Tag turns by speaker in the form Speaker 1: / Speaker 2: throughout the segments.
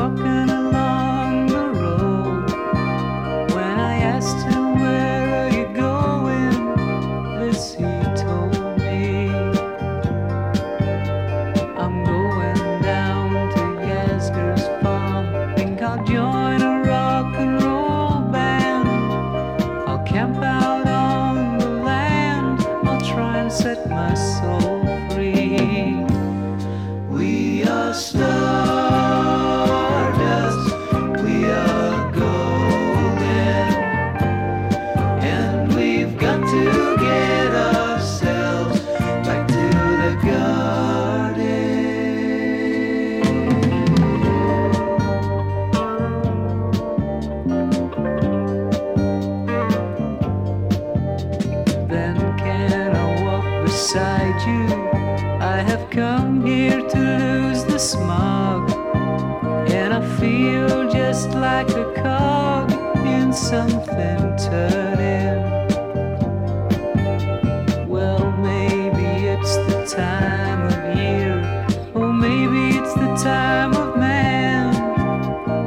Speaker 1: walking along the road. When I asked my soul free. We are stardust. Beside you? I have come here to lose the smog. And I feel just like a cog in something turning. Well, maybe it's the time of year, or maybe it's the time of man.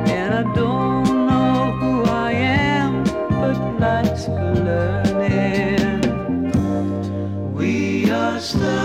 Speaker 1: And I don't know who I am, but life's for learning. Are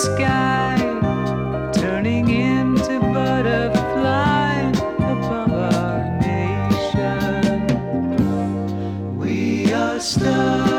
Speaker 1: sky, turning into butterflies above our nation. We are stardust,